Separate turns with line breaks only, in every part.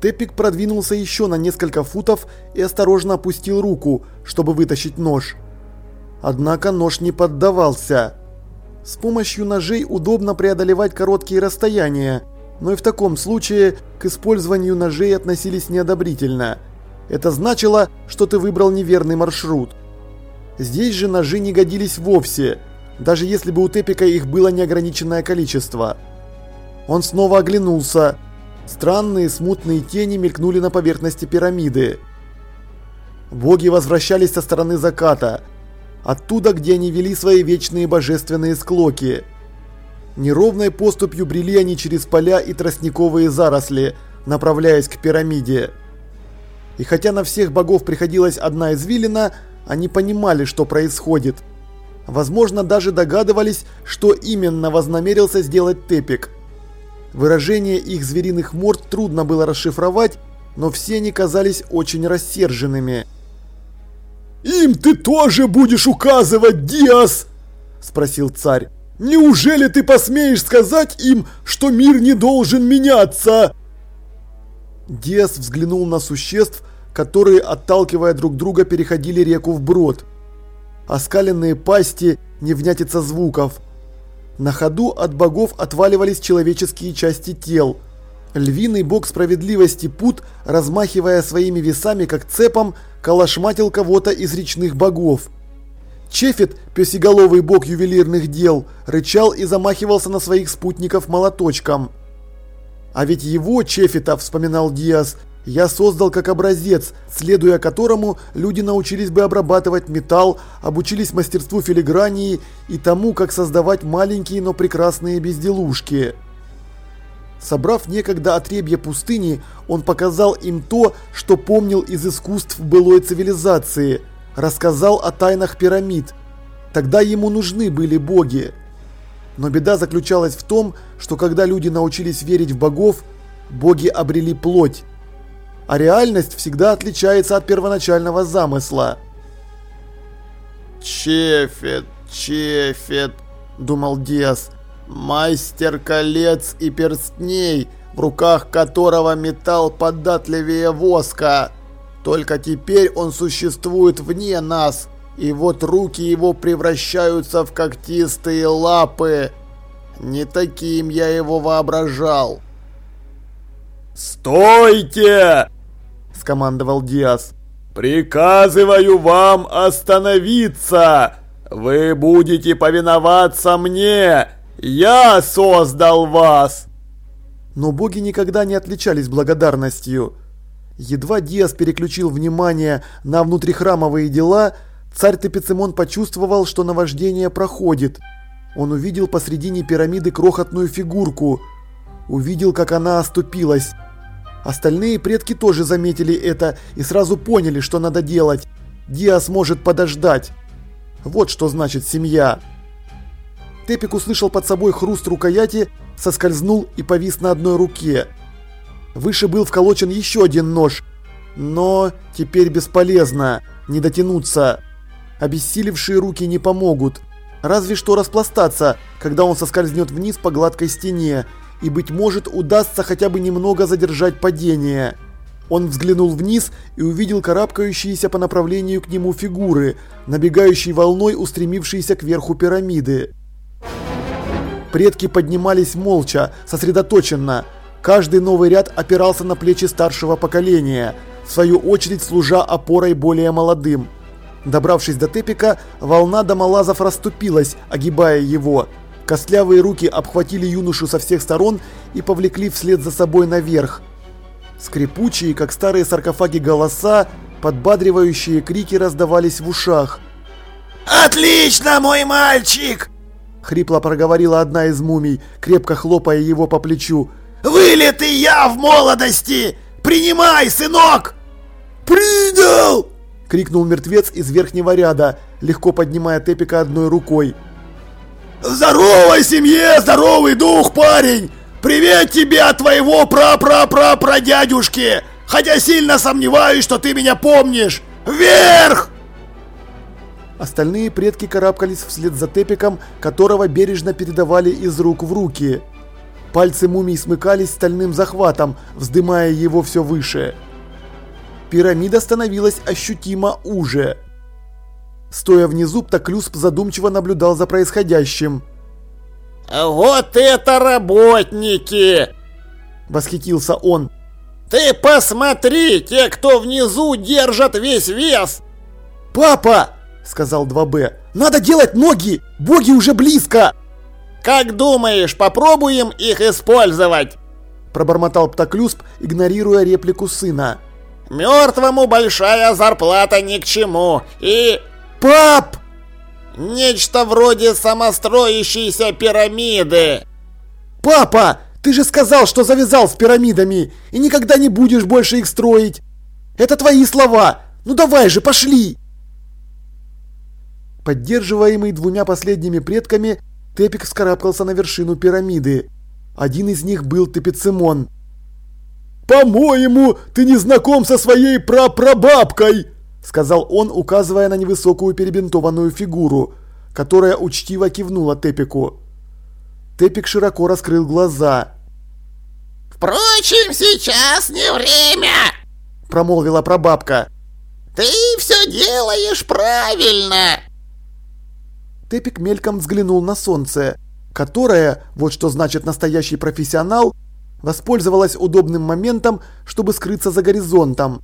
Тепик продвинулся еще на несколько футов и осторожно опустил руку, чтобы вытащить нож. Однако нож не поддавался. С помощью ножей удобно преодолевать короткие расстояния, но и в таком случае к использованию ножей относились неодобрительно. Это значило, что ты выбрал неверный маршрут. Здесь же ножи не годились вовсе, даже если бы у Тепика их было неограниченное количество. Он снова оглянулся. Странные смутные тени мелькнули на поверхности пирамиды. Боги возвращались со стороны заката, оттуда, где они вели свои вечные божественные склоки. Неровной поступью брели они через поля и тростниковые заросли, направляясь к пирамиде. И хотя на всех богов приходилась одна извилина, они понимали, что происходит. Возможно, даже догадывались, что именно вознамерился сделать Тепик. Выражение их звериных морд трудно было расшифровать, но все они казались очень рассерженными.
«Им ты тоже будешь указывать, Диас?» – спросил царь. «Неужели ты посмеешь сказать им, что мир не должен меняться?»
Диас взглянул на существ, которые, отталкивая друг друга, переходили реку вброд. Оскаленные пасти, невнятица звуков. На ходу от богов отваливались человеческие части тел. Львиный бог справедливости Пут, размахивая своими весами как цепом, калашматил кого-то из речных богов. Чефет, песеголовый бог ювелирных дел, рычал и замахивался на своих спутников молоточком. А ведь его, Чефета, вспоминал Диас, я создал как образец, следуя которому люди научились бы обрабатывать металл, обучились мастерству филигрании и тому, как создавать маленькие, но прекрасные безделушки. Собрав некогда отребье пустыни, он показал им то, что помнил из искусств былой цивилизации, рассказал о тайнах пирамид. Тогда ему нужны были боги. Но беда заключалась в том, что когда люди научились верить в богов, боги обрели плоть. А реальность всегда отличается от первоначального замысла.
«Чефет, Чефет», – думал Диас, – «мастер колец и перстней, в руках которого металл податливее воска. Только теперь он существует вне нас, и вот руки его превращаются в когтистые лапы. Не таким я его воображал».
«Стойте!» – скомандовал Диас. «Приказываю вам остановиться! Вы будете повиноваться мне! Я создал вас!»
Но боги никогда не отличались благодарностью. Едва Диас переключил внимание на внутрихрамовые дела, царь Тепицимон почувствовал, что наваждение проходит. Он увидел посредине пирамиды крохотную фигурку. Увидел, как она оступилась. Остальные предки тоже заметили это и сразу поняли, что надо делать. Диас может подождать. Вот что значит семья. Тепик услышал под собой хруст рукояти, соскользнул и повис на одной руке. Выше был вколочен еще один нож. Но теперь бесполезно, не дотянуться. Обессилевшие руки не помогут. Разве что распластаться, когда он соскользнет вниз по гладкой стене и, быть может, удастся хотя бы немного задержать падение. Он взглянул вниз и увидел карабкающиеся по направлению к нему фигуры, набегающей волной устремившиеся кверху пирамиды. Предки поднимались молча, сосредоточенно. Каждый новый ряд опирался на плечи старшего поколения, в свою очередь служа опорой более молодым. Добравшись до Тепика, волна домолазов расступилась, огибая его – Костлявые руки обхватили юношу со всех сторон и повлекли вслед за собой наверх. Скрипучие, как старые саркофаги голоса, подбадривающие крики раздавались в ушах.
«Отлично, мой мальчик!»
Хрипло проговорила одна из мумий, крепко хлопая его по плечу.
«Вылитый я в молодости! Принимай, сынок!»
«Принял!»
Крикнул мертвец из верхнего ряда, легко поднимая Тепика одной рукой.
Здоровой семье здоровый дух, парень! Привет тебе от твоего пра-пра-пра-прадядюшки! Хотя сильно сомневаюсь, что ты меня помнишь! Вверх!
Остальные предки карабкались вслед за Тепиком, которого бережно передавали из рук в руки. Пальцы мумий смыкались стальным захватом, вздымая его все выше. Пирамида становилась ощутимо уже. Стоя внизу, Птоклюсп задумчиво наблюдал за происходящим.
«Вот это работники!» – восхитился он. «Ты посмотри, те, кто внизу, держат весь вес!»
«Папа!» – сказал 2Б. «Надо делать ноги! Боги уже близко!»
«Как думаешь, попробуем их использовать?»
Пробормотал Птоклюсп, игнорируя реплику сына.
«Мертвому большая зарплата ни к чему, и...»
«Пап!»
«Нечто вроде самостроящейся пирамиды!»
«Папа, ты же сказал, что завязал с пирамидами и никогда не будешь больше их строить! Это твои слова! Ну давай же, пошли!» Поддерживаемый двумя последними предками, Тепик вскарабкался на вершину пирамиды. Один из них был Тепицимон.
«По-моему, ты не знаком со своей прапрабабкой!»
Сказал он, указывая на невысокую перебинтованную фигуру, которая учтиво кивнула Тепику. Тепик широко раскрыл глаза.
«Впрочем, сейчас не время!»
Промолвила прабабка.
«Ты все делаешь правильно!»
Тепик мельком взглянул на солнце, которое, вот что значит настоящий профессионал, воспользовалось удобным моментом, чтобы скрыться за горизонтом.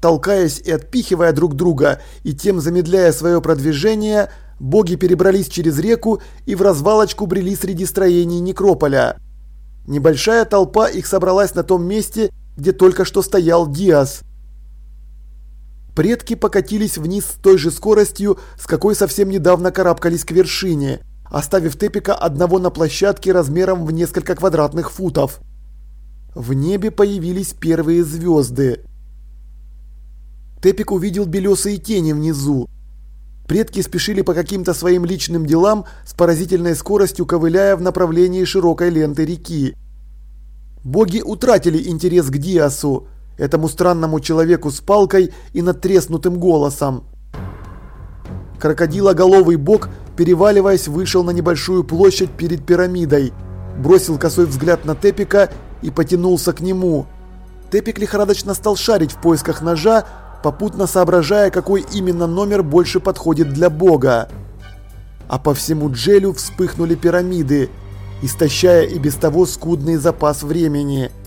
Толкаясь и отпихивая друг друга и тем замедляя свое продвижение, боги перебрались через реку и в развалочку брели среди строений некрополя. Небольшая толпа их собралась на том месте, где только что стоял Диас. Предки покатились вниз с той же скоростью, с какой совсем недавно карабкались к вершине, оставив Тепика одного на площадке размером в несколько квадратных футов. В небе появились первые звезды. Тепик увидел белесые тени внизу. Предки спешили по каким-то своим личным делам с поразительной скоростью ковыляя в направлении широкой ленты реки. Боги утратили интерес к Диасу, этому странному человеку с палкой и надтреснутым голосом. Крокодилоголовый бог, переваливаясь, вышел на небольшую площадь перед пирамидой, бросил косой взгляд на Тепика и потянулся к нему. Тепик лихорадочно стал шарить в поисках ножа, попутно соображая, какой именно номер больше подходит для бога. А по всему Джелю вспыхнули пирамиды, истощая и без того скудный запас времени –